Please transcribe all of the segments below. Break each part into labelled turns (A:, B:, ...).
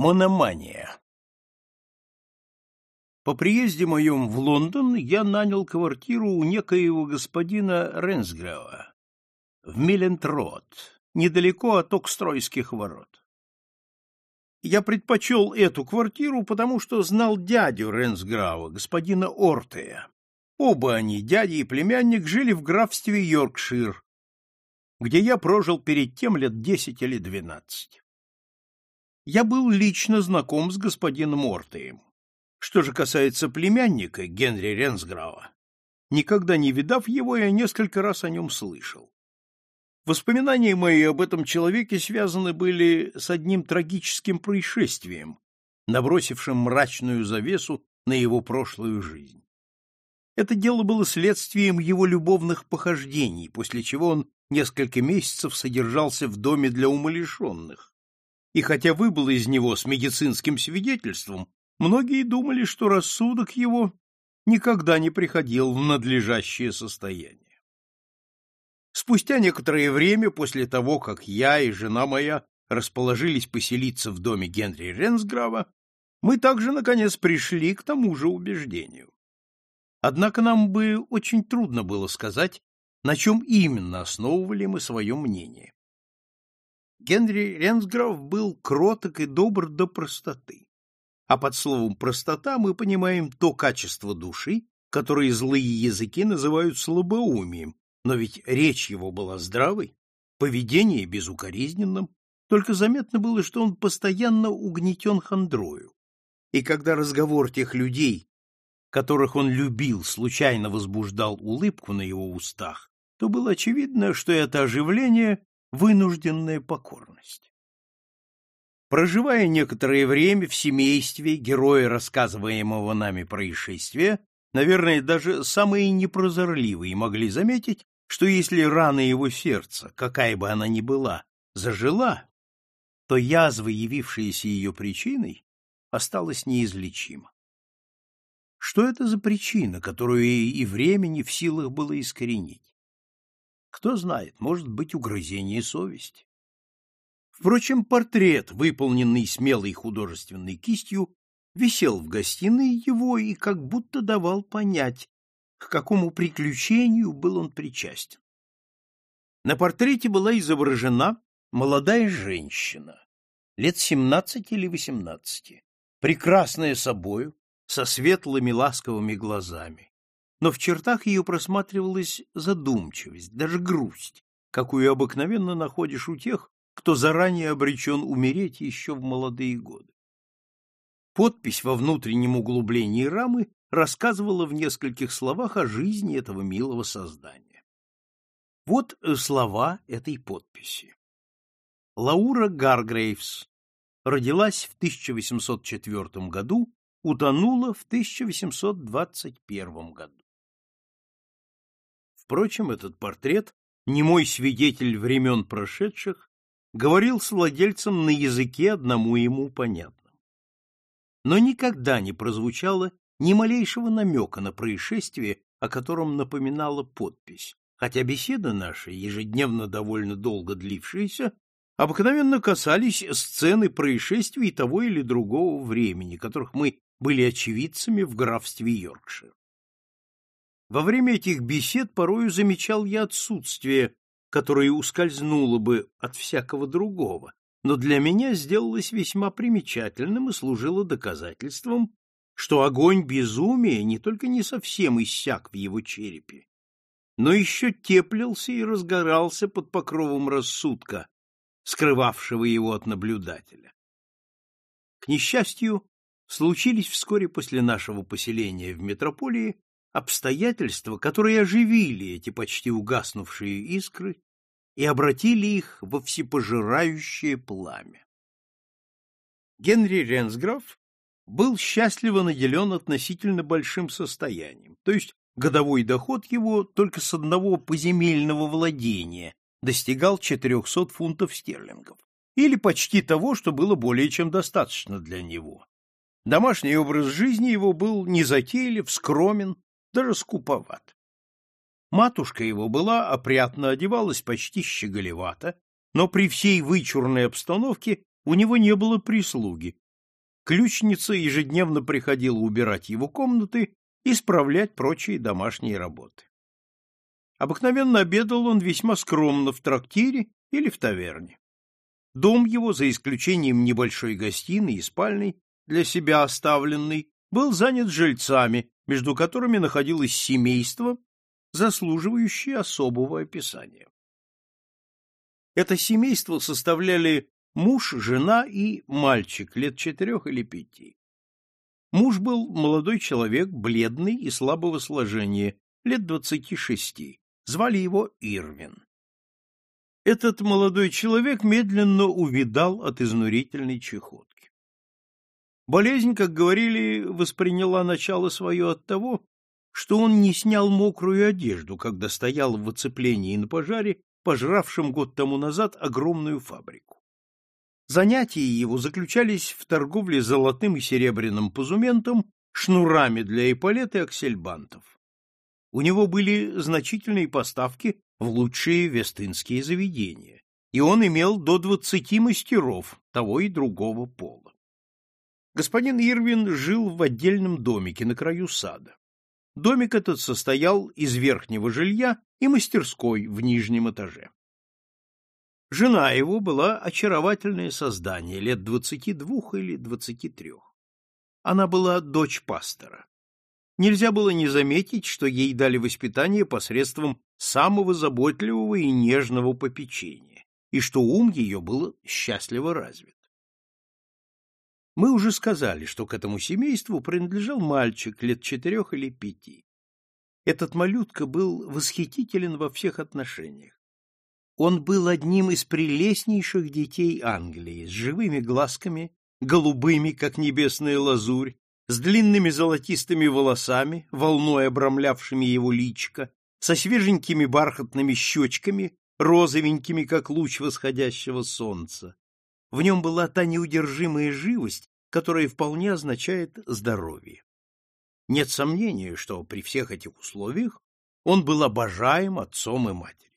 A: Мономания По приезде моем в Лондон я нанял квартиру у некоего господина Ренсгрева в Миллентрот, недалеко от Окстройских ворот. Я предпочел эту квартиру, потому что знал дядю Ренсграва, господина Ортея. Оба они, дядя и племянник, жили в графстве Йоркшир, где я прожил перед тем лет десять или двенадцать я был лично знаком с господином Ортеем. Что же касается племянника Генри Ренсграва, никогда не видав его, я несколько раз о нем слышал. Воспоминания мои об этом человеке связаны были с одним трагическим происшествием, набросившим мрачную завесу на его прошлую жизнь. Это дело было следствием его любовных похождений, после чего он несколько месяцев содержался в доме для умалишенных, и хотя выбыл из него с медицинским свидетельством, многие думали, что рассудок его никогда не приходил в надлежащее состояние. Спустя некоторое время после того, как я и жена моя расположились поселиться в доме Генри Ренсграва, мы также, наконец, пришли к тому же убеждению. Однако нам бы очень трудно было сказать, на чем именно основывали мы свое мнение. Генри Ренсграф был кроток и добр до простоты. А под словом «простота» мы понимаем то качество души, которое злые языки называют слабоумием, но ведь речь его была здравой, поведение безукоризненным, только заметно было, что он постоянно угнетен хандрою. И когда разговор тех людей, которых он любил, случайно возбуждал улыбку на его устах, то было очевидно, что это оживление вынужденная покорность. Проживая некоторое время в семействе героя рассказываемого нами происшествия, наверное, даже самые непрозорливые могли заметить, что если рана его сердца, какая бы она ни была, зажила, то язва, явившаяся ее причиной, осталась неизлечима. Что это за причина, которую и время не в силах было искоренить? Кто знает, может быть, угрызение совести. Впрочем, портрет, выполненный смелой художественной кистью, висел в гостиной его и как будто давал понять, к какому приключению был он причастен. На портрете была изображена молодая женщина, лет семнадцати или восемнадцати, прекрасная собою, со светлыми ласковыми глазами но в чертах ее просматривалась задумчивость, даже грусть, какую обыкновенно находишь у тех, кто заранее обречен умереть еще в молодые годы. Подпись во внутреннем углублении рамы рассказывала в нескольких словах о жизни этого милого создания. Вот э, слова этой подписи. Лаура Гаргрейвс родилась в 1804 году, утонула в 1821 году. Впрочем, этот портрет, не мой свидетель времен прошедших, говорил с владельцем на языке одному ему понятном. Но никогда не прозвучало ни малейшего намека на происшествие, о котором напоминала подпись, хотя беседы наши, ежедневно довольно долго длившиеся, обыкновенно касались сцены происшествий того или другого времени, которых мы были очевидцами в графстве Йоркшир. Во время этих бесед порою замечал я отсутствие, которое ускользнуло бы от всякого другого, но для меня сделалось весьма примечательным и служило доказательством, что огонь безумия не только не совсем иссяк в его черепе, но еще теплился и разгорался под покровом рассудка, скрывавшего его от наблюдателя. К несчастью, случились вскоре после нашего поселения в метрополии обстоятельства, которые оживили эти почти угаснувшие искры и обратили их во всепожирающее пламя. Генри Ренсграф был счастливо наделен относительно большим состоянием, то есть годовой доход его только с одного поземельного владения достигал 400 фунтов стерлингов, или почти того, что было более чем достаточно для него. Домашний образ жизни его был незатейлив, скромен, даже скуповат. Матушка его была опрятно одевалась почти щеголевато, но при всей вычурной обстановке у него не было прислуги, Ключница ежедневно приходила убирать его комнаты и справлять прочие домашние работы. Обыкновенно обедал он весьма скромно в трактире или в таверне. Дом его, за исключением небольшой гостиной и спальной, для себя оставленный, был занят жильцами, между которыми находилось семейство, заслуживающее особого описания. Это семейство составляли муж, жена и мальчик лет четырех или пяти. Муж был молодой человек, бледный и слабого сложения, лет двадцати шести. Звали его Ирвин. Этот молодой человек медленно увидал от изнурительной чехотки. Болезнь, как говорили, восприняла начало свое от того, что он не снял мокрую одежду, когда стоял в оцеплении на пожаре, пожравшем год тому назад огромную фабрику. Занятия его заключались в торговле золотым и серебряным позументом, шнурами для эполет и аксельбантов. У него были значительные поставки в лучшие вестынские заведения, и он имел до двадцати мастеров того и другого пола. Господин Ирвин жил в отдельном домике на краю сада. Домик этот состоял из верхнего жилья и мастерской в нижнем этаже. Жена его была очаровательное создание, лет двадцати двух или двадцати трех. Она была дочь пастора нельзя было не заметить, что ей дали воспитание посредством самого заботливого и нежного попечения, и что ум ее был счастливо развит. Мы уже сказали, что к этому семейству принадлежал мальчик лет четырех или пяти. Этот малютка был восхитителен во всех отношениях. Он был одним из прелестнейших детей Англии, с живыми глазками, голубыми, как небесная лазурь, с длинными золотистыми волосами, волной обрамлявшими его личико, со свеженькими бархатными щечками, розовенькими, как луч восходящего солнца. В нем была та неудержимая живость, которая вполне означает здоровье. Нет сомнения, что при всех этих условиях он был обожаем отцом и матерью.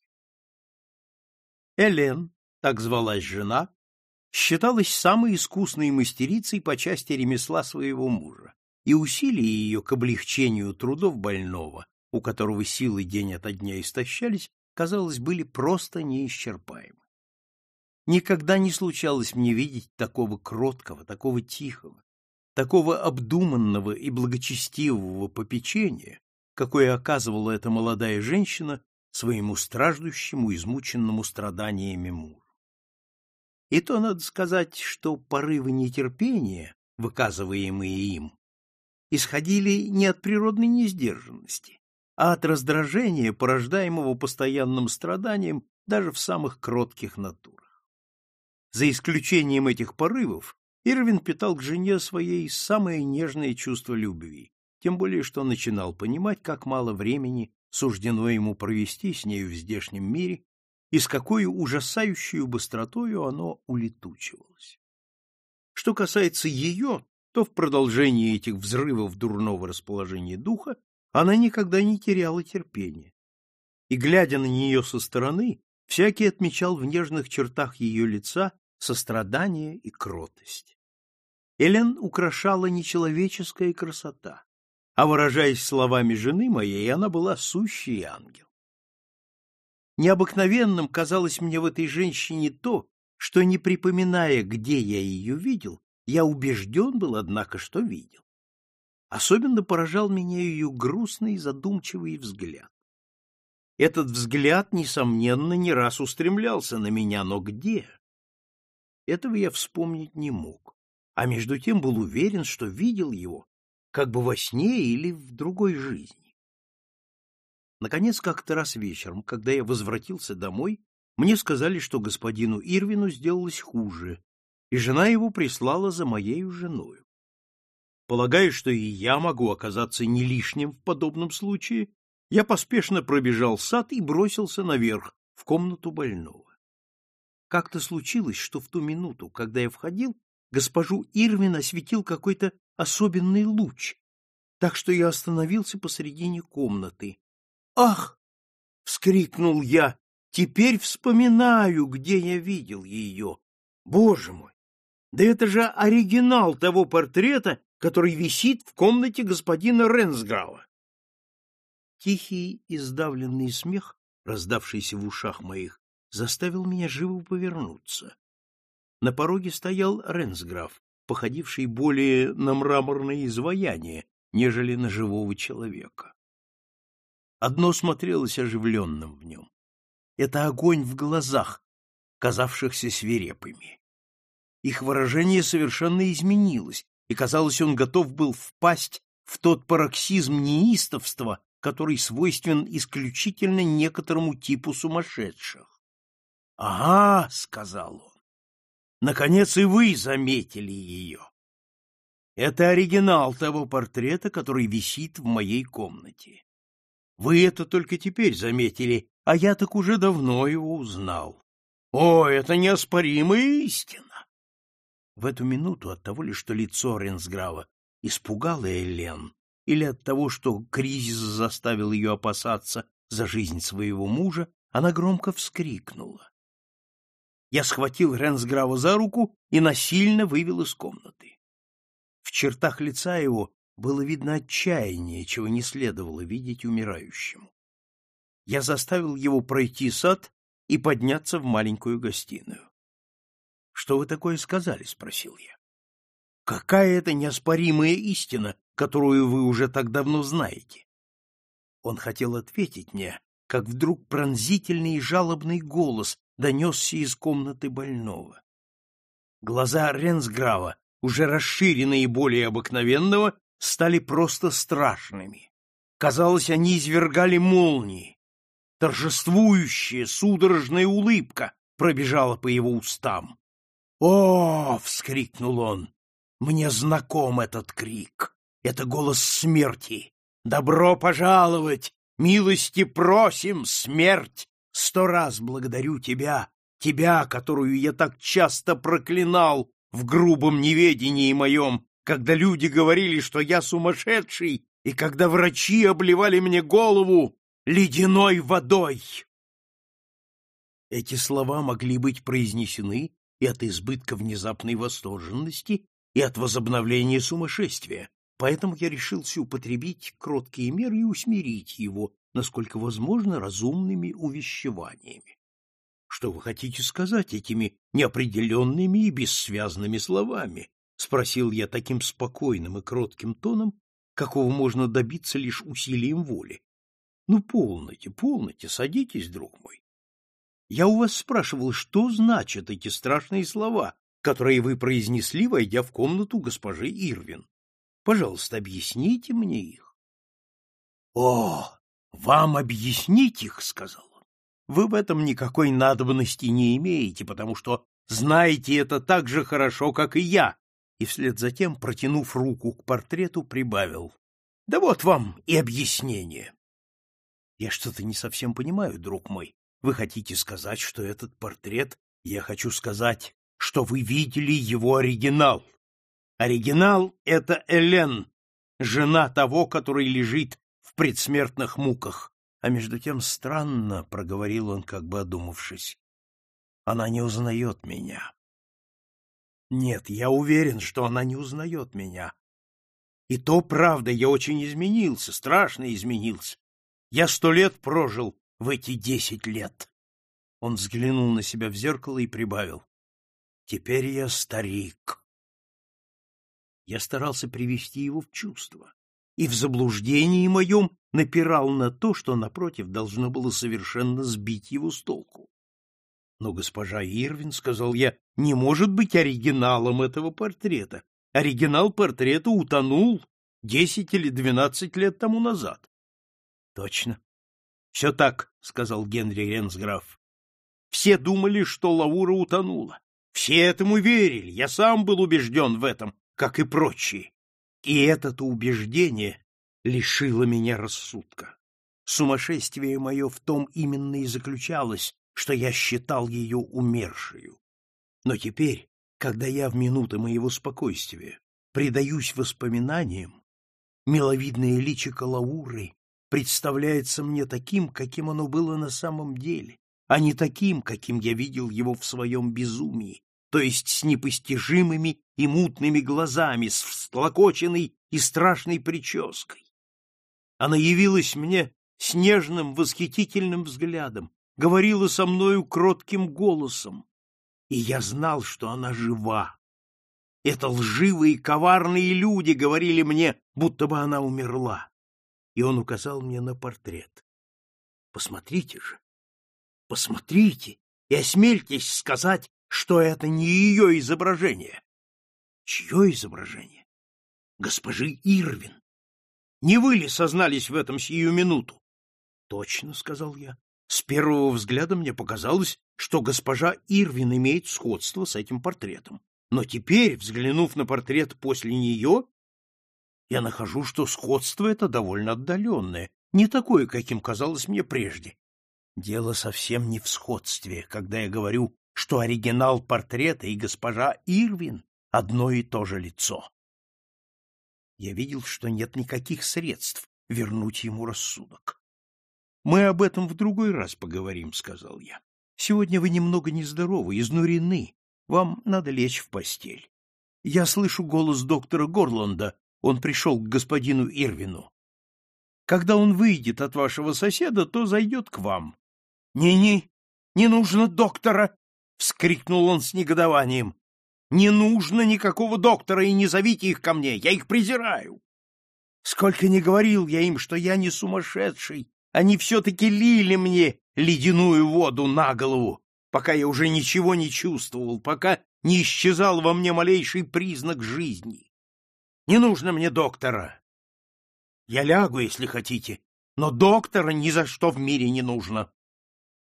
A: Элен, так звалась жена, считалась самой искусной мастерицей по части ремесла своего мужа, и усилия ее к облегчению трудов больного, у которого силы день ото дня истощались, казалось, были просто неисчерпаемы. Никогда не случалось мне видеть такого кроткого, такого тихого, такого обдуманного и благочестивого попечения, какое оказывала эта молодая женщина своему страждущему, измученному страданиями мужу. И то надо сказать, что порывы нетерпения, выказываемые им, исходили не от природной несдержанности, а от раздражения, порождаемого постоянным страданием даже в самых кротких натурах. За исключением этих порывов, Ирвин питал к жене своей самое нежное чувство любви, тем более что начинал понимать, как мало времени суждено ему провести с нею в здешнем мире и с какой ужасающей быстротою оно улетучивалось. Что касается ее, то в продолжении этих взрывов дурного расположения духа она никогда не теряла терпения. И, глядя на нее со стороны, всякий отмечал в нежных чертах ее лица сострадание и кротость. Элен украшала нечеловеческая красота, а, выражаясь словами жены моей, она была сущий ангел. Необыкновенным казалось мне в этой женщине то, что, не припоминая, где я ее видел, я убежден был, однако, что видел. Особенно поражал меня ее грустный задумчивый взгляд. Этот взгляд, несомненно, не раз устремлялся на меня, но где? Этого я вспомнить не мог, а между тем был уверен, что видел его как бы во сне или в другой жизни. Наконец, как-то раз вечером, когда я возвратился домой, мне сказали, что господину Ирвину сделалось хуже, и жена его прислала за моей женою. Полагая, что и я могу оказаться не лишним в подобном случае, я поспешно пробежал сад и бросился наверх, в комнату больного. Как-то случилось, что в ту минуту, когда я входил, госпожу Ирвин осветил какой-то особенный луч, так что я остановился посредине комнаты, Ах! вскрикнул я. Теперь вспоминаю, где я видел ее. Боже мой! Да это же оригинал того портрета, который висит в комнате господина Ренсграва. Тихий и сдавленный смех, раздавшийся в ушах моих, заставил меня живо повернуться. На пороге стоял Ренсграф, походивший более на мраморное изваяние, нежели на живого человека. Одно смотрелось оживленным в нем. Это огонь в глазах, казавшихся свирепыми. Их выражение совершенно изменилось, и, казалось, он готов был впасть в тот пароксизм неистовства, который свойствен исключительно некоторому типу сумасшедших. — Ага, — сказал он, — наконец и вы заметили ее. Это оригинал того портрета, который висит в моей комнате. Вы это только теперь заметили, а я так уже давно его узнал. О, это неоспоримая истина! В эту минуту от того ли, что лицо Ренсграва испугало Элен, или от того, что кризис заставил ее опасаться за жизнь своего мужа, она громко вскрикнула. Я схватил Ренсграва за руку и насильно вывел из комнаты. В чертах лица его было видно отчаяние, чего не следовало видеть умирающему. Я заставил его пройти сад и подняться в маленькую гостиную. Что вы такое сказали? спросил я. Какая это неоспоримая истина, которую вы уже так давно знаете? Он хотел ответить мне, как вдруг пронзительный и жалобный голос донесся из комнаты больного. Глаза Ренсграва, уже расширенные более обыкновенного, стали просто страшными. Казалось, они извергали молнии. Торжествующая, судорожная улыбка пробежала по его устам. «О!» — вскрикнул он. «Мне знаком этот крик. Это голос смерти. Добро пожаловать! Милости просим, смерть! Сто раз благодарю тебя, тебя, которую я так часто проклинал в грубом неведении моем, когда люди говорили, что я сумасшедший, и когда врачи обливали мне голову ледяной водой. Эти слова могли быть произнесены и от избытка внезапной восторженности, и от возобновления сумасшествия, поэтому я решился употребить кроткие меры и усмирить его, насколько возможно, разумными увещеваниями. Что вы хотите сказать этими неопределенными и бессвязными словами? спросил я таким спокойным и кротким тоном, какого можно добиться лишь усилием воли. Ну, полноте, полноте, садитесь, друг мой. Я у вас спрашивал, что значат эти страшные слова, которые вы произнесли, войдя в комнату госпожи Ирвин. Пожалуйста, объясните мне их. — О, вам объяснить их, — сказал он. — Вы в этом никакой надобности не имеете, потому что знаете это так же хорошо, как и я. И вслед за тем, протянув руку к портрету, прибавил. — Да вот вам и объяснение. — Я что-то не совсем понимаю, друг мой, вы хотите сказать, что этот портрет... Я хочу сказать, что вы видели его оригинал. Оригинал — это Элен, жена того, который лежит предсмертных муках. А между тем странно, — проговорил он, как бы одумавшись, — она не узнает меня. Нет, я уверен, что она не узнает меня. И то правда, я очень изменился, страшно изменился. Я сто лет прожил в эти десять лет. Он взглянул на себя в зеркало и прибавил. Теперь я старик. Я старался привести его в чувство, и в заблуждении моем напирал на то, что, напротив, должно было совершенно сбить его с толку. Но госпожа Ирвин, — сказал я, — не может быть оригиналом этого портрета. Оригинал портрета утонул десять или двенадцать лет тому назад. — Точно, — Все так, — сказал Генри Ренсграф. Все думали, что Лаура утонула. Все этому верили, я сам был убежден в этом, как и прочие. И это-то убеждение лишило меня рассудка. Сумасшествие мое в том именно и заключалось, что я считал ее умершую. Но теперь, когда я в минуты моего спокойствия предаюсь воспоминаниям, миловидное личико Лауры представляется мне таким, каким оно было на самом деле, а не таким, каким я видел его в своем безумии, то есть с непостижимыми и мутными глазами, с всклокоченной и страшной прической. Она явилась мне с нежным, восхитительным взглядом, говорила со мною кротким голосом, и я знал, что она жива. Это лживые, коварные люди говорили мне, будто бы она умерла. И он указал мне на портрет. Посмотрите же, посмотрите и осмельтесь сказать, что это не ее изображение. Чье изображение? Госпожи Ирвин. Не вы ли сознались в этом сию минуту? Точно, сказал я. С первого взгляда мне показалось, что госпожа Ирвин имеет сходство с этим портретом. Но теперь, взглянув на портрет после нее, я нахожу, что сходство это довольно отдаленное, не такое, каким казалось мне прежде. Дело совсем не в сходстве, когда я говорю что оригинал портрета и госпожа Ирвин одно и то же лицо. Я видел, что нет никаких средств вернуть ему рассудок. Мы об этом в другой раз поговорим, сказал я. Сегодня вы немного нездоровы, изнурены. Вам надо лечь в постель. Я слышу голос доктора Горланда. Он пришел к господину Ирвину. Когда он выйдет от вашего соседа, то зайдет к вам. Не-не, не нужно доктора, вскрикнул он с негодованием. Не нужно никакого доктора и не зовите их ко мне, я их презираю. Сколько ни говорил я им, что я не сумасшедший, они все-таки лили мне ледяную воду на голову, пока я уже ничего не чувствовал, пока не исчезал во мне малейший признак жизни. Не нужно мне доктора. Я лягу, если хотите, но доктора ни за что в мире не нужно.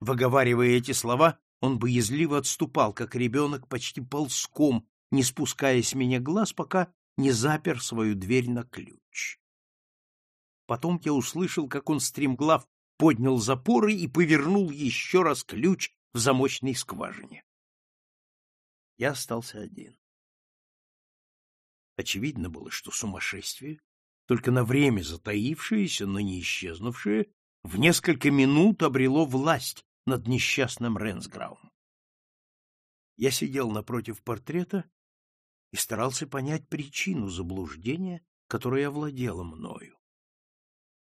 A: Выговаривая эти слова, он боязливо отступал, как ребенок, почти ползком, не спуская с меня глаз, пока не запер свою дверь на ключ. Потом я услышал, как он стремглав поднял запоры и повернул еще раз ключ в замочной скважине. Я остался один. Очевидно было, что сумасшествие, только на время затаившееся, но не исчезнувшее, в несколько минут обрело власть над несчастным Ренсграум. Я сидел напротив портрета и старался понять причину заблуждения, которое овладело мною.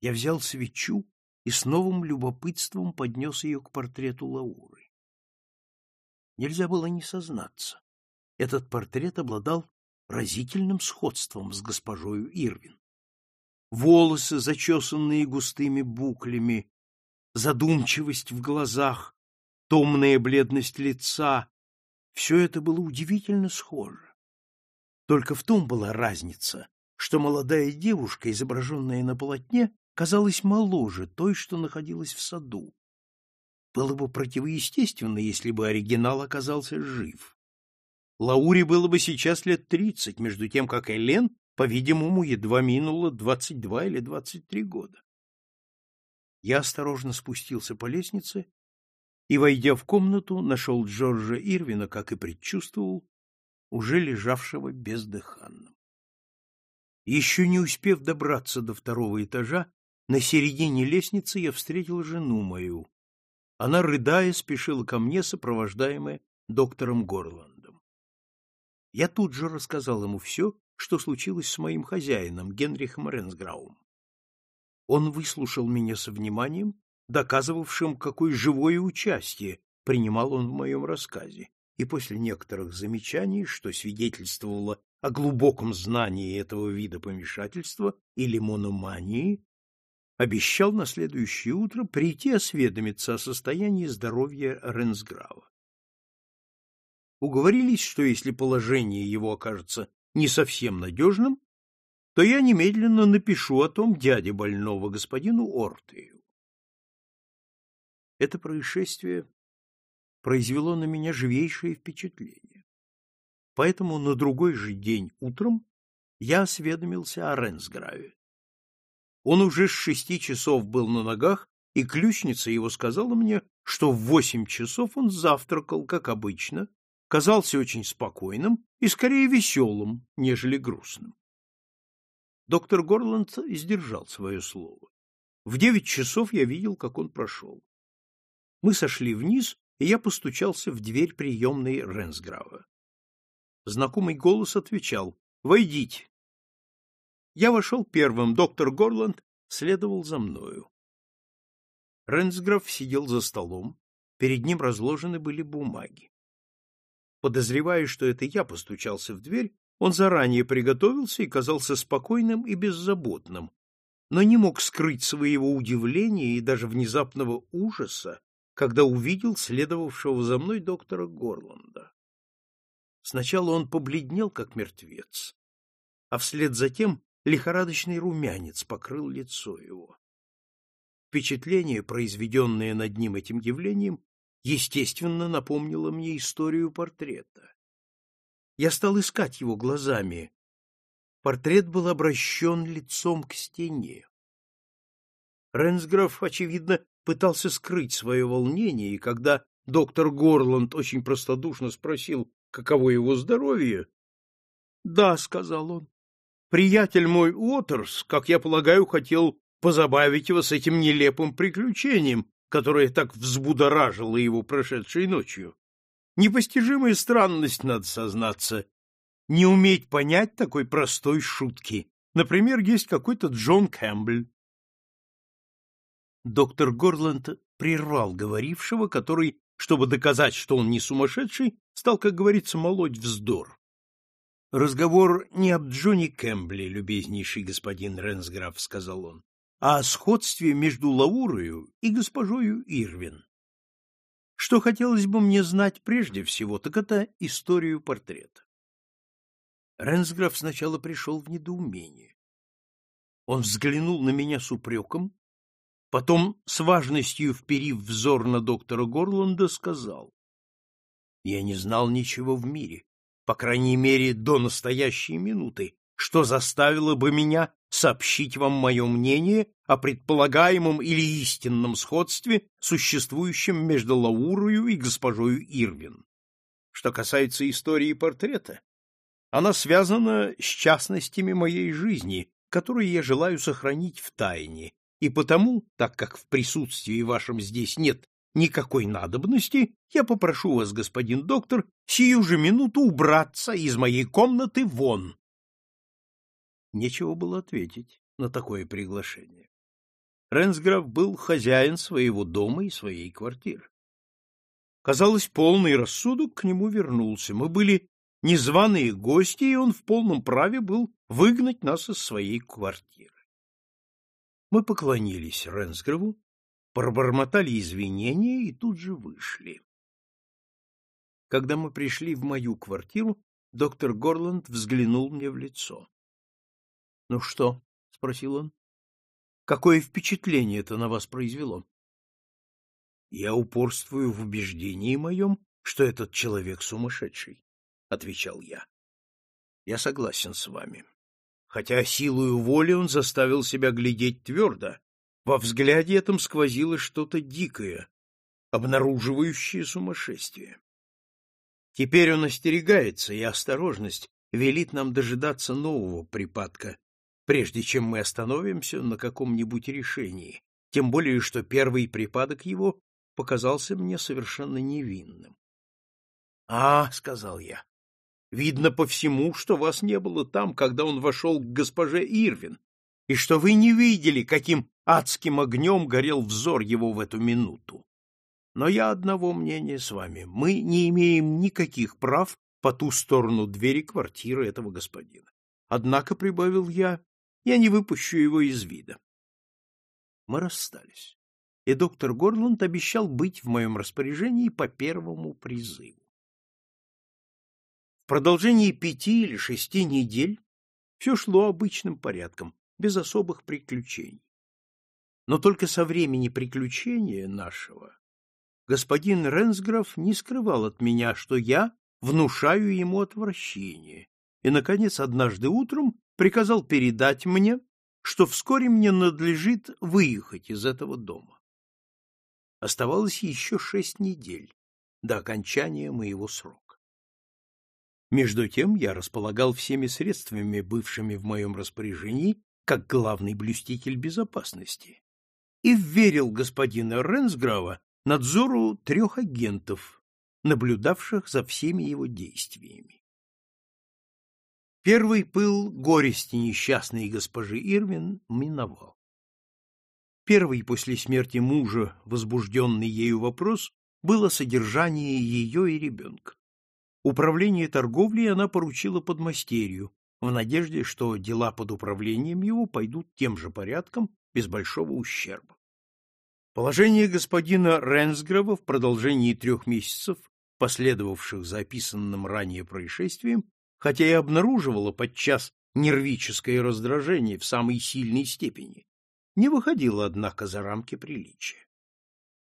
A: Я взял свечу и с новым любопытством поднес ее к портрету Лауры. Нельзя было не сознаться. Этот портрет обладал разительным сходством с госпожою Ирвин. Волосы, зачесанные густыми буклями, задумчивость в глазах, томная бледность лица — все это было удивительно схоже. Только в том была разница, что молодая девушка, изображенная на полотне, казалась моложе той, что находилась в саду. Было бы противоестественно, если бы оригинал оказался жив. Лауре было бы сейчас лет тридцать, между тем, как Элен, по-видимому, едва минуло двадцать два или двадцать три года. Я осторожно спустился по лестнице и, войдя в комнату, нашел Джорджа Ирвина, как и предчувствовал, уже лежавшего бездыханным. Еще не успев добраться до второго этажа, на середине лестницы я встретил жену мою. Она, рыдая, спешила ко мне, сопровождаемая доктором Горландом. Я тут же рассказал ему все, что случилось с моим хозяином, Генрихом Ренсграум. Он выслушал меня со вниманием, доказывавшим, какое живое участие принимал он в моем рассказе, и после некоторых замечаний, что свидетельствовало о глубоком знании этого вида помешательства или мономании, обещал на следующее утро прийти осведомиться о состоянии здоровья Ренсграва. Уговорились, что если положение его окажется не совсем надежным, то я немедленно напишу о том дяде больного господину Ортею. Это происшествие произвело на меня живейшее впечатление. Поэтому на другой же день утром я осведомился о Ренсграве. Он уже с шести часов был на ногах, и ключница его сказала мне, что в восемь часов он завтракал, как обычно, казался очень спокойным и скорее веселым, нежели грустным. Доктор Горланд сдержал свое слово. В девять часов я видел, как он прошел. Мы сошли вниз, и я постучался в дверь приемной Ренсграва. Знакомый голос отвечал «Войдите». Я вошел первым, доктор Горланд следовал за мною. Ренсграф сидел за столом, перед ним разложены были бумаги. Подозревая, что это я постучался в дверь, он заранее приготовился и казался спокойным и беззаботным, но не мог скрыть своего удивления и даже внезапного ужаса, когда увидел следовавшего за мной доктора Горланда. Сначала он побледнел, как мертвец, а вслед за тем лихорадочный румянец покрыл лицо его. Впечатление, произведенное над ним этим явлением, естественно, напомнило мне историю портрета. Я стал искать его глазами. Портрет был обращен лицом к стене. Ренсграф, очевидно, пытался скрыть свое волнение, и когда доктор Горланд очень простодушно спросил, каково его здоровье, «Да», — сказал он, — «приятель мой Уотерс, как я полагаю, хотел позабавить его с этим нелепым приключением, которое так взбудоражило его прошедшей ночью. Непостижимая странность, надо сознаться, не уметь понять такой простой шутки. Например, есть какой-то Джон Кэмпбелл. Доктор Горланд прервал говорившего, который, чтобы доказать, что он не сумасшедший, стал, как говорится, молоть вздор. Разговор не об Джоне Кэмпбелле, любезнейший господин Ренсграф, сказал он, а о сходстве между Лаурою и госпожою Ирвин. Что хотелось бы мне знать прежде всего, так это историю портрета. Ренсграф сначала пришел в недоумение. Он взглянул на меня с упреком, потом, с важностью вперив взор на доктора Горланда, сказал, «Я не знал ничего в мире, по крайней мере, до настоящей минуты, что заставило бы меня сообщить вам мое мнение о предполагаемом или истинном сходстве, существующем между Лаурою и госпожою Ирвин. Что касается истории портрета, она связана с частностями моей жизни, которые я желаю сохранить в тайне, и потому, так как в присутствии вашем здесь нет никакой надобности, я попрошу вас, господин доктор, сию же минуту убраться из моей комнаты вон. Нечего было ответить на такое приглашение. Ренсграф был хозяин своего дома и своей квартиры. Казалось, полный рассудок к нему вернулся. Мы были незваные гости, и он в полном праве был выгнать нас из своей квартиры. Мы поклонились Ренсграфу, пробормотали извинения и тут же вышли. Когда мы пришли в мою квартиру, доктор Горланд взглянул мне в лицо. — Ну что? — спросил он. — Какое впечатление это на вас произвело? — Я упорствую в убеждении моем, что этот человек сумасшедший, — отвечал я. — Я согласен с вами. Хотя силою воли он заставил себя глядеть твердо, во взгляде этом сквозило что-то дикое, обнаруживающее сумасшествие. Теперь он остерегается, и осторожность велит нам дожидаться нового припадка, прежде чем мы остановимся на каком-нибудь решении, тем более что первый припадок его показался мне совершенно невинным. — А, — сказал я, — видно по всему, что вас не было там, когда он вошел к госпоже Ирвин, и что вы не видели, каким адским огнем горел взор его в эту минуту. Но я одного мнения с вами. Мы не имеем никаких прав по ту сторону двери квартиры этого господина. Однако, — прибавил я, я не выпущу его из вида. Мы расстались, и доктор Горланд обещал быть в моем распоряжении по первому призыву. В продолжении пяти или шести недель все шло обычным порядком, без особых приключений. Но только со времени приключения нашего господин Ренсграф не скрывал от меня, что я внушаю ему отвращение, и, наконец, однажды утром приказал передать мне, что вскоре мне надлежит выехать из этого дома. Оставалось еще шесть недель до окончания моего срока. Между тем я располагал всеми средствами, бывшими в моем распоряжении, как главный блюститель безопасности, и вверил господина Ренсграва надзору трех агентов, наблюдавших за всеми его действиями. Первый пыл горести несчастной госпожи Ирвин миновал. Первый после смерти мужа возбужденный ею вопрос было содержание ее и ребенка. Управление торговлей она поручила подмастерью, в надежде, что дела под управлением его пойдут тем же порядком, без большого ущерба. Положение господина Ренсгрова в продолжении трех месяцев, последовавших за описанным ранее происшествием, хотя и обнаруживала подчас нервическое раздражение в самой сильной степени, не выходила, однако, за рамки приличия.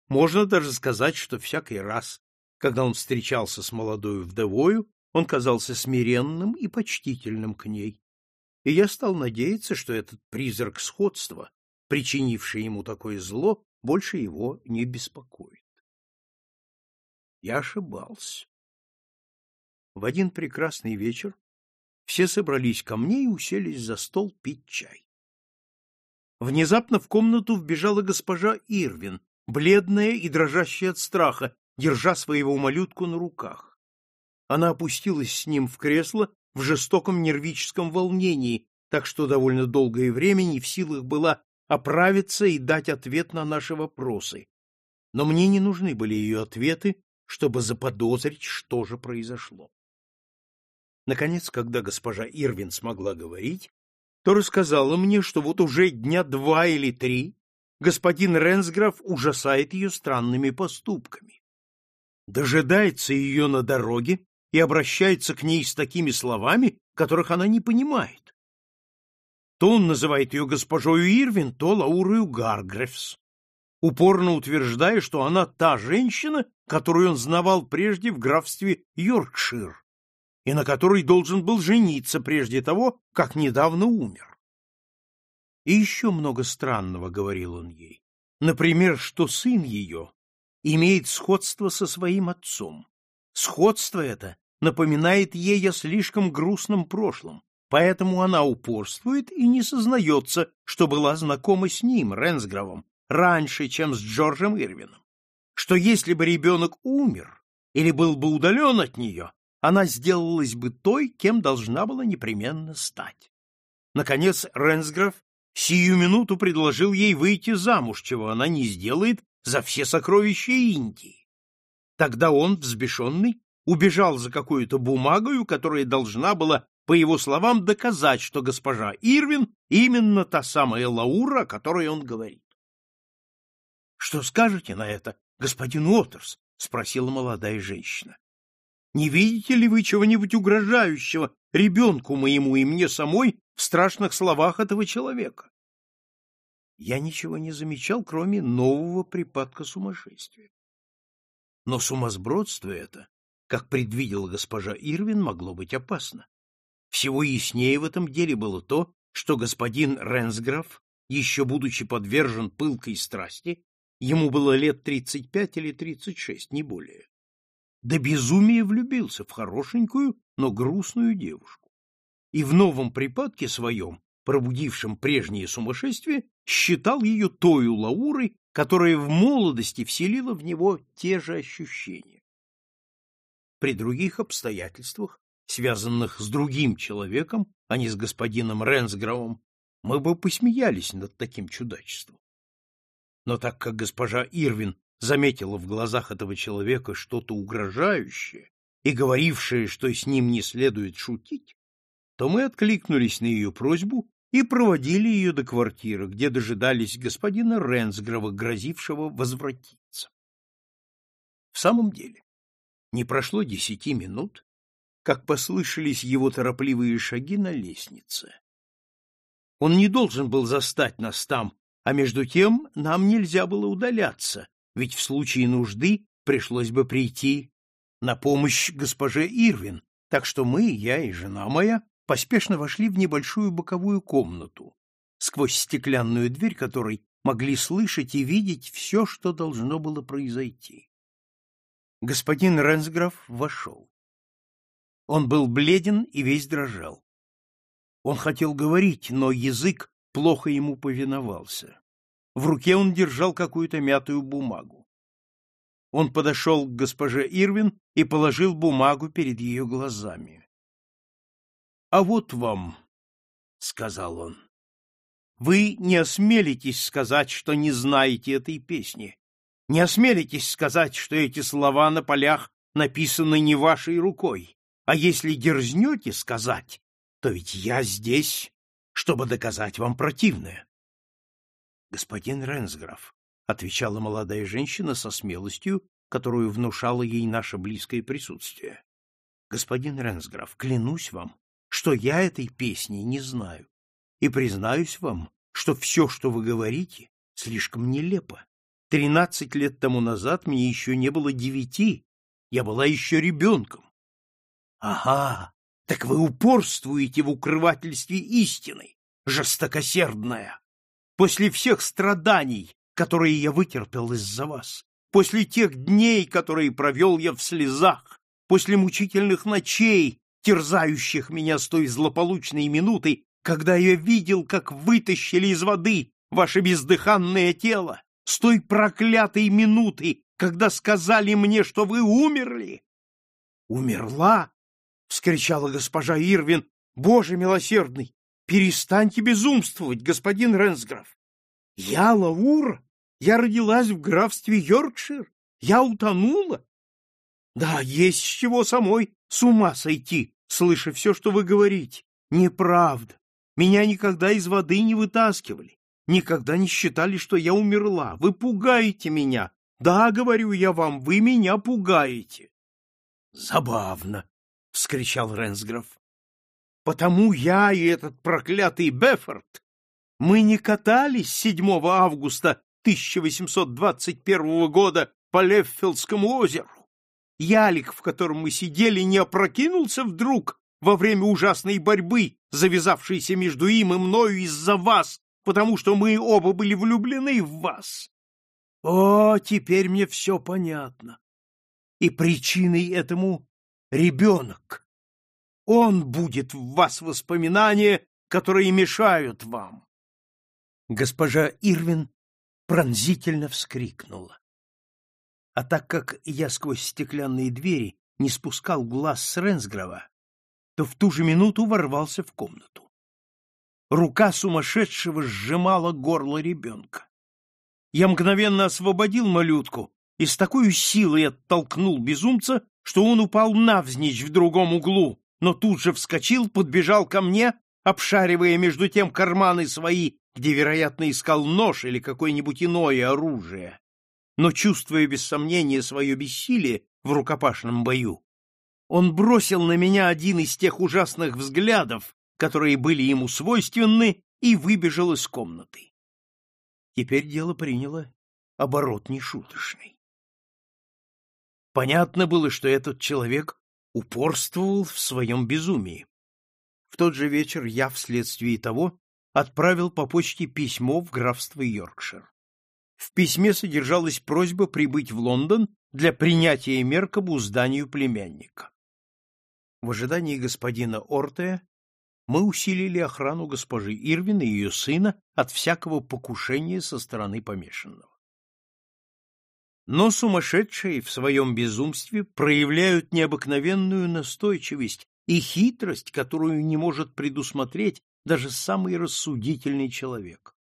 A: Можно даже сказать, что всякий раз, когда он встречался с молодой вдовою, он казался смиренным и почтительным к ней. И я стал надеяться, что этот призрак сходства, причинивший ему такое зло, больше его не беспокоит. Я ошибался. В один прекрасный вечер все собрались ко мне и уселись за стол пить чай. Внезапно в комнату вбежала госпожа Ирвин, бледная и дрожащая от страха, держа своего малютку на руках. Она опустилась с ним в кресло в жестоком нервическом волнении, так что довольно долгое время не в силах была оправиться и дать ответ на наши вопросы. Но мне не нужны были ее ответы, чтобы заподозрить, что же произошло. Наконец, когда госпожа Ирвин смогла говорить, то рассказала мне, что вот уже дня два или три господин Ренсграф ужасает ее странными поступками. Дожидается ее на дороге и обращается к ней с такими словами, которых она не понимает. То он называет ее госпожою Ирвин, то Лаурою Гаргрефс, упорно утверждая, что она та женщина, которую он знавал прежде в графстве Йоркшир, и на которой должен был жениться прежде того, как недавно умер. И еще много странного говорил он ей. Например, что сын ее имеет сходство со своим отцом. Сходство это напоминает ей о слишком грустном прошлом, поэтому она упорствует и не сознается, что была знакома с ним, Ренсгровом, раньше, чем с Джорджем Ирвином. Что если бы ребенок умер или был бы удален от нее, она сделалась бы той, кем должна была непременно стать. Наконец Ренсграф сию минуту предложил ей выйти замуж, чего она не сделает за все сокровища Индии. Тогда он, взбешенный, убежал за какую-то бумагою, которая должна была, по его словам, доказать, что госпожа Ирвин именно та самая Лаура, о которой он говорит. — Что скажете на это, господин Уотерс? — спросила молодая женщина. Не видите ли вы чего-нибудь угрожающего ребенку моему и мне самой в страшных словах этого человека? Я ничего не замечал, кроме нового припадка сумасшествия. Но сумасбродство это, как предвидела госпожа Ирвин, могло быть опасно. Всего яснее в этом деле было то, что господин Ренсграф, еще будучи подвержен пылкой страсти, ему было лет тридцать пять или тридцать шесть, не более, до безумия влюбился в хорошенькую, но грустную девушку. И в новом припадке своем, пробудившем прежнее сумасшествие, считал ее тою Лаурой, которая в молодости вселила в него те же ощущения. При других обстоятельствах, связанных с другим человеком, а не с господином Ренсгровым, мы бы посмеялись над таким чудачеством. Но так как госпожа Ирвин заметила в глазах этого человека что-то угрожающее и говорившее, что с ним не следует шутить, то мы откликнулись на ее просьбу и проводили ее до квартиры, где дожидались господина Ренсгрова, грозившего возвратиться. В самом деле, не прошло десяти минут, как послышались его торопливые шаги на лестнице. Он не должен был застать нас там, а между тем нам нельзя было удаляться, ведь в случае нужды пришлось бы прийти на помощь госпоже Ирвин, так что мы, я и жена моя, поспешно вошли в небольшую боковую комнату, сквозь стеклянную дверь которой могли слышать и видеть все, что должно было произойти. Господин Ренсграф вошел. Он был бледен и весь дрожал. Он хотел говорить, но язык плохо ему повиновался. В руке он держал какую-то мятую бумагу. Он подошел к госпоже Ирвин и положил бумагу перед ее глазами. А вот вам, — сказал он, — вы не осмелитесь сказать, что не знаете этой песни, не осмелитесь сказать, что эти слова на полях написаны не вашей рукой, а если дерзнете сказать, то ведь я здесь, чтобы доказать вам противное. — Господин Ренсграф, — отвечала молодая женщина со смелостью, которую внушало ей наше близкое присутствие. — Господин Ренсграф, клянусь вам, что я этой песни не знаю, и признаюсь вам, что все, что вы говорите, слишком нелепо. Тринадцать лет тому назад мне еще не было девяти, я была еще ребенком. Ага, так вы упорствуете в укрывательстве истины, жестокосердная. После всех страданий, которые я вытерпел из-за вас, после тех дней, которые провел я в слезах, после мучительных ночей, терзающих меня с той злополучной минуты, когда я видел, как вытащили из воды ваше бездыханное тело, с той проклятой минуты, когда сказали мне, что вы умерли. Умерла? вскричала госпожа Ирвин. Боже милосердный, перестаньте безумствовать, господин Ренсграф. Я Лаура? Я родилась в графстве Йоркшир? Я утонула? Да, есть с чего самой с ума сойти, слыша все, что вы говорите. Неправда. Меня никогда из воды не вытаскивали. Никогда не считали, что я умерла. Вы пугаете меня. Да, говорю я вам, вы меня пугаете. Забавно, — вскричал Ренсграф. «Потому я и этот проклятый Беффорд мы не катались 7 августа 1821 года по Леффилдскому озеру. Ялик, в котором мы сидели, не опрокинулся вдруг во время ужасной борьбы, завязавшейся между им и мною из-за вас, потому что мы оба были влюблены в вас. О, теперь мне все понятно. И причиной этому ребенок. Он будет в вас воспоминания, которые мешают вам. Госпожа Ирвин пронзительно вскрикнула. А так как я сквозь стеклянные двери не спускал глаз с Ренсгрова, то в ту же минуту ворвался в комнату. Рука сумасшедшего сжимала горло ребенка. Я мгновенно освободил малютку и с такой силой оттолкнул безумца, что он упал навзничь в другом углу, но тут же вскочил, подбежал ко мне, обшаривая между тем карманы свои, где, вероятно, искал нож или какое-нибудь иное оружие. Но, чувствуя без сомнения свое бессилие в рукопашном бою, он бросил на меня один из тех ужасных взглядов, которые были ему свойственны, и выбежал из комнаты. Теперь дело приняло оборот нешуточный. Понятно было, что этот человек упорствовал в своем безумии. В тот же вечер я, вследствие того, отправил по почте письмо в графство Йоркшир. В письме содержалась просьба прибыть в Лондон для принятия мер к обузданию племянника. В ожидании господина Ортея мы усилили охрану госпожи Ирвин и ее сына от всякого покушения со стороны помешанного. Но сумасшедшие в своем безумстве проявляют необыкновенную настойчивость и хитрость, которую не может предусмотреть даже самый рассудительный человек.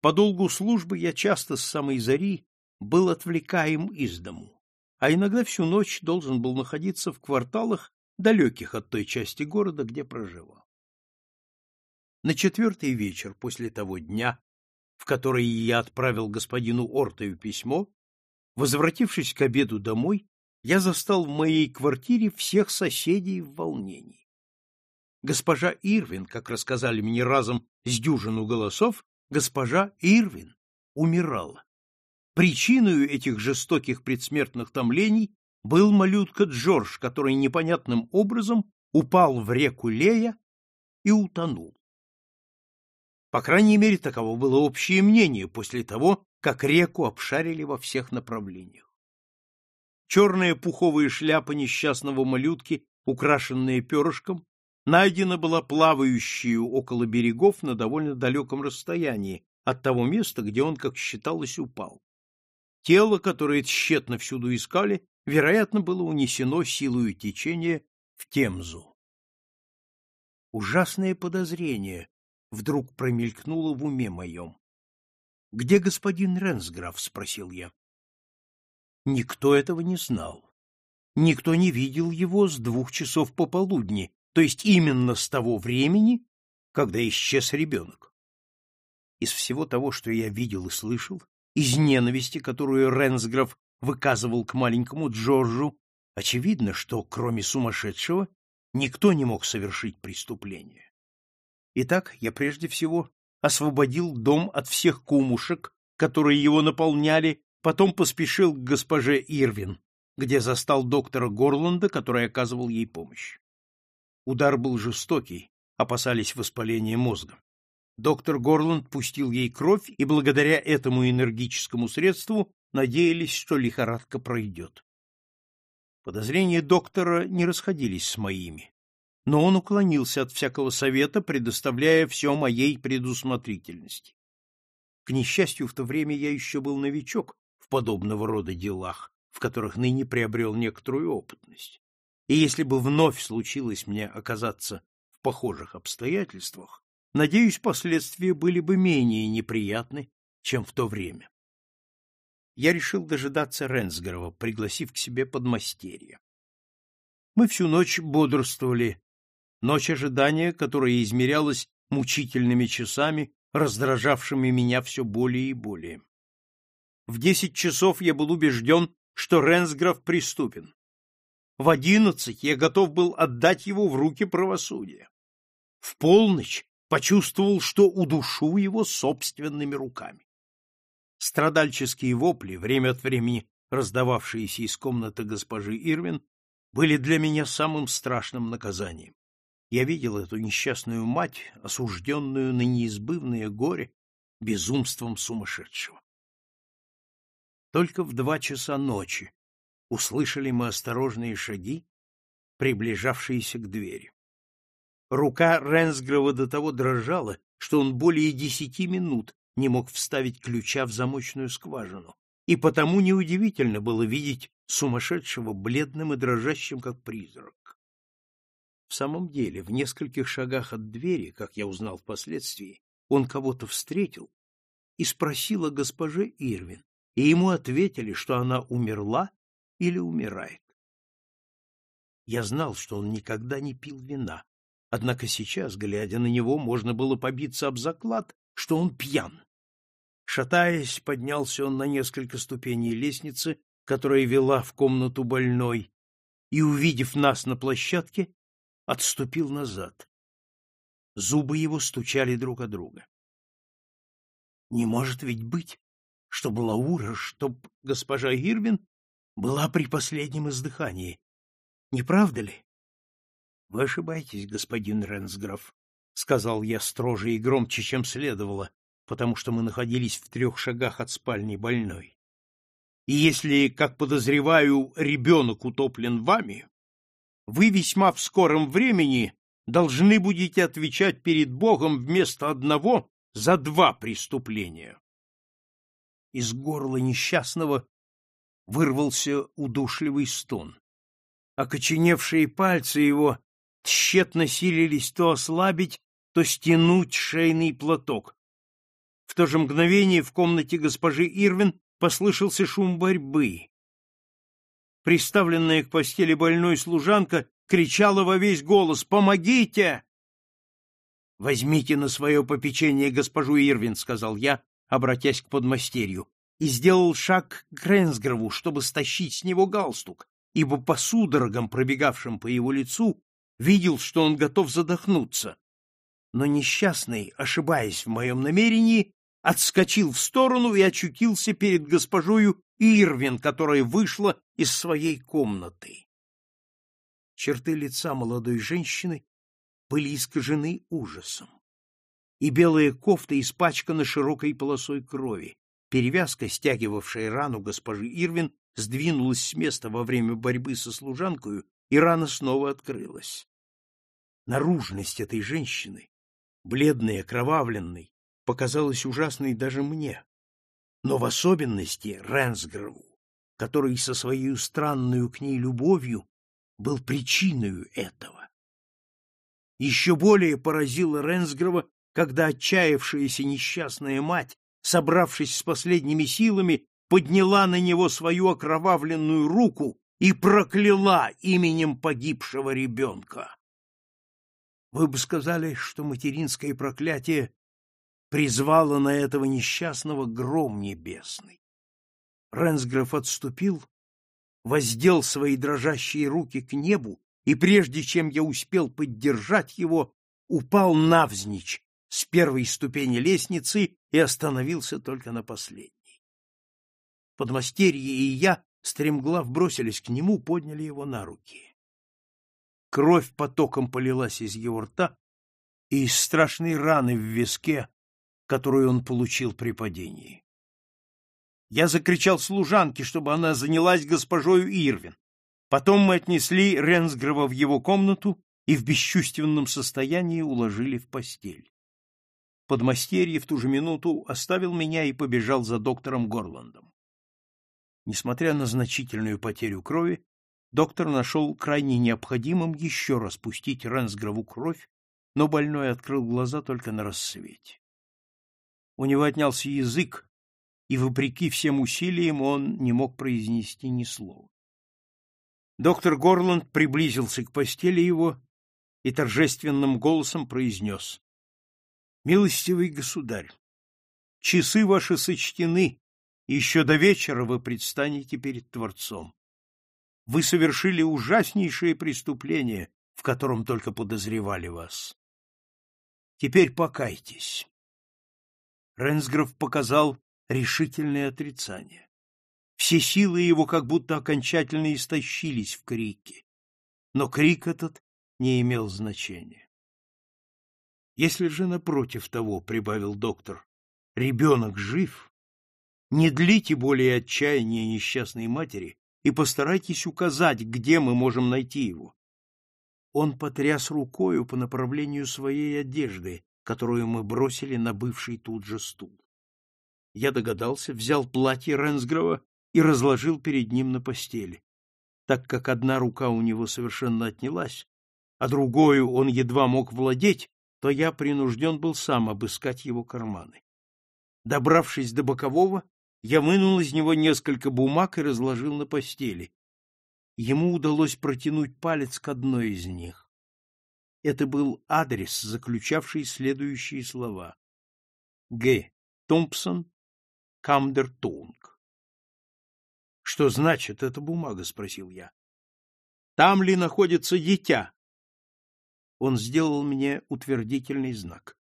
A: По долгу службы я часто с самой зари был отвлекаем из дому, а иногда всю ночь должен был находиться в кварталах, далеких от той части города, где проживал. На четвертый вечер после того дня, в который я отправил господину Ортою письмо, Возвратившись к обеду домой, я застал в моей квартире всех соседей в волнении. Госпожа Ирвин, как рассказали мне разом с дюжину голосов, госпожа Ирвин умирала. Причиной этих жестоких предсмертных томлений был малютка Джордж, который непонятным образом упал в реку Лея и утонул. По крайней мере, таково было общее мнение после того, как реку обшарили во всех направлениях. Черная пуховая шляпа несчастного малютки, украшенная перышком, найдена была плавающую около берегов на довольно далеком расстоянии от того места, где он, как считалось, упал. Тело, которое тщетно всюду искали, вероятно, было унесено силою течения в Темзу. Ужасное подозрение вдруг промелькнуло в уме моем. — Где господин Ренсграф? — спросил я. Никто этого не знал. Никто не видел его с двух часов пополудни, то есть именно с того времени, когда исчез ребенок. Из всего того, что я видел и слышал, из ненависти, которую Ренсграф выказывал к маленькому Джорджу, очевидно, что, кроме сумасшедшего, никто не мог совершить преступление. Итак, я прежде всего освободил дом от всех кумушек, которые его наполняли, потом поспешил к госпоже Ирвин, где застал доктора Горланда, который оказывал ей помощь. Удар был жестокий, опасались воспаления мозга. Доктор Горланд пустил ей кровь, и благодаря этому энергическому средству надеялись, что лихорадка пройдет. Подозрения доктора не расходились с моими, но он уклонился от всякого совета, предоставляя все моей предусмотрительности. К несчастью, в то время я еще был новичок в подобного рода делах, в которых ныне приобрел некоторую опытность. И если бы вновь случилось мне оказаться в похожих обстоятельствах, надеюсь, последствия были бы менее неприятны, чем в то время. Я решил дожидаться Ренсгрова, пригласив к себе подмастерья. Мы всю ночь бодрствовали, ночь ожидания, которая измерялась мучительными часами, раздражавшими меня все более и более. В десять часов я был убежден, что Ренсграф преступен. В одиннадцать я готов был отдать его в руки правосудия. В полночь почувствовал, что удушу его собственными руками. Страдальческие вопли, время от времени раздававшиеся из комнаты госпожи Ирвин, были для меня самым страшным наказанием. Я видел эту несчастную мать, осужденную на неизбывное горе безумством сумасшедшего. Только в два часа ночи услышали мы осторожные шаги, приближавшиеся к двери. Рука Ренсгрова до того дрожала, что он более десяти минут не мог вставить ключа в замочную скважину, и потому неудивительно было видеть сумасшедшего бледным и дрожащим, как призрак. В самом деле, в нескольких шагах от двери, как я узнал впоследствии, он кого-то встретил и спросил о госпоже Ирвин, и ему ответили, что она умерла или умирает. Я знал, что он никогда не пил вина, однако сейчас, глядя на него, можно было побиться об заклад, что он пьян. Шатаясь, поднялся он на несколько ступеней лестницы, которая вела в комнату больной, и, увидев нас на площадке, отступил назад. Зубы его стучали друг о друга. Не может ведь быть, чтобы Лаура, чтоб госпожа Ирвин была при последнем издыхании. Не правда ли? — Вы ошибаетесь, господин Ренсграф, — сказал я строже и громче, чем следовало, потому что мы находились в трех шагах от спальни больной. И если, как подозреваю, ребенок утоплен вами, вы весьма в скором времени должны будете отвечать перед Богом вместо одного за два преступления. Из горла несчастного вырвался удушливый стон. Окоченевшие пальцы его тщетно силились то ослабить, то стянуть шейный платок. В то же мгновение в комнате госпожи Ирвин послышался шум борьбы. Приставленная к постели больной служанка кричала во весь голос «Помогите!» «Возьмите на свое попечение госпожу Ирвин», — сказал я, обратясь к подмастерью и сделал шаг к Ренсгрову, чтобы стащить с него галстук, ибо по судорогам, пробегавшим по его лицу, видел, что он готов задохнуться. Но несчастный, ошибаясь в моем намерении, отскочил в сторону и очутился перед госпожою Ирвин, которая вышла из своей комнаты. Черты лица молодой женщины были искажены ужасом, и белая кофта испачкана широкой полосой крови. Перевязка, стягивавшая рану госпожи Ирвин, сдвинулась с места во время борьбы со служанкою, и рана снова открылась. Наружность этой женщины, бледной, окровавленной, показалась ужасной даже мне, но в особенности Ренсгрову, который со своей странной к ней любовью был причиной этого. Еще более поразило Ренсгрова, когда отчаявшаяся несчастная мать, собравшись с последними силами, подняла на него свою окровавленную руку и прокляла именем погибшего ребенка. Вы бы сказали, что материнское проклятие призвало на этого несчастного гром небесный. Ренсгров отступил, воздел свои дрожащие руки к небу, и прежде чем я успел поддержать его, упал навзничь с первой ступени лестницы и остановился только на последней. Подмастерье и я стремглав бросились к нему, подняли его на руки. Кровь потоком полилась из его рта и из страшной раны в виске, которую он получил при падении. Я закричал служанке, чтобы она занялась госпожою Ирвин. Потом мы отнесли Ренсгрова в его комнату и в бесчувственном состоянии уложили в постель. Подмастерье в ту же минуту оставил меня и побежал за доктором Горландом. Несмотря на значительную потерю крови, доктор нашел крайне необходимым еще раз пустить Ренсгрову кровь, но больной открыл глаза только на рассвете. У него отнялся язык, и, вопреки всем усилиям, он не мог произнести ни слова. Доктор Горланд приблизился к постели его и торжественным голосом произнес. — Милостивый государь, часы ваши сочтены, и еще до вечера вы предстанете перед Творцом. Вы совершили ужаснейшее преступление, в котором только подозревали вас. Теперь покайтесь. Ренсгров показал решительное отрицание. Все силы его как будто окончательно истощились в крике. Но крик этот не имел значения. Если же напротив того, — прибавил доктор, — ребенок жив, не длите более отчаяния несчастной матери и постарайтесь указать, где мы можем найти его. Он потряс рукою по направлению своей одежды, которую мы бросили на бывший тут же стул. Я догадался, взял платье Ренсгрова и разложил перед ним на постели. Так как одна рука у него совершенно отнялась, а другую он едва мог владеть, то я принужден был сам обыскать его карманы. Добравшись до бокового, я вынул из него несколько бумаг и разложил на постели. Ему удалось протянуть палец к одной из них. Это был адрес, заключавший следующие слова. Г. Томпсон, Камдертунг. — Что значит эта бумага? — спросил я. — Там ли находится дитя? Он сделал мне утвердительный знак.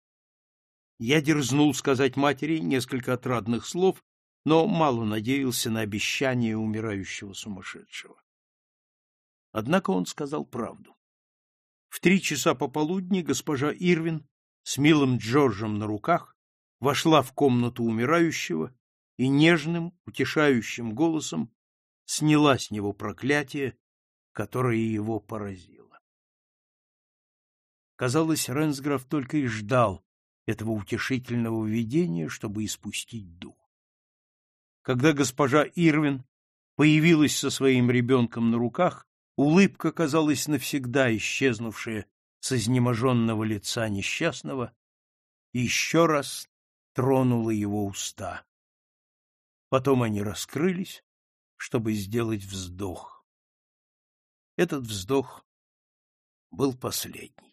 A: Я дерзнул сказать матери несколько отрадных слов, но мало надеялся на обещание умирающего сумасшедшего. Однако он сказал правду. В три часа пополудни госпожа Ирвин с милым Джорджем на руках вошла в комнату умирающего и нежным, утешающим голосом сняла с него проклятие, которое его поразило. Казалось, Ренсграф только и ждал этого утешительного видения, чтобы испустить дух. Когда госпожа Ирвин появилась со своим ребенком на руках, улыбка казалась навсегда исчезнувшая с изнеможенного лица несчастного, еще раз тронула его уста. Потом они раскрылись, чтобы сделать вздох. Этот вздох был последний.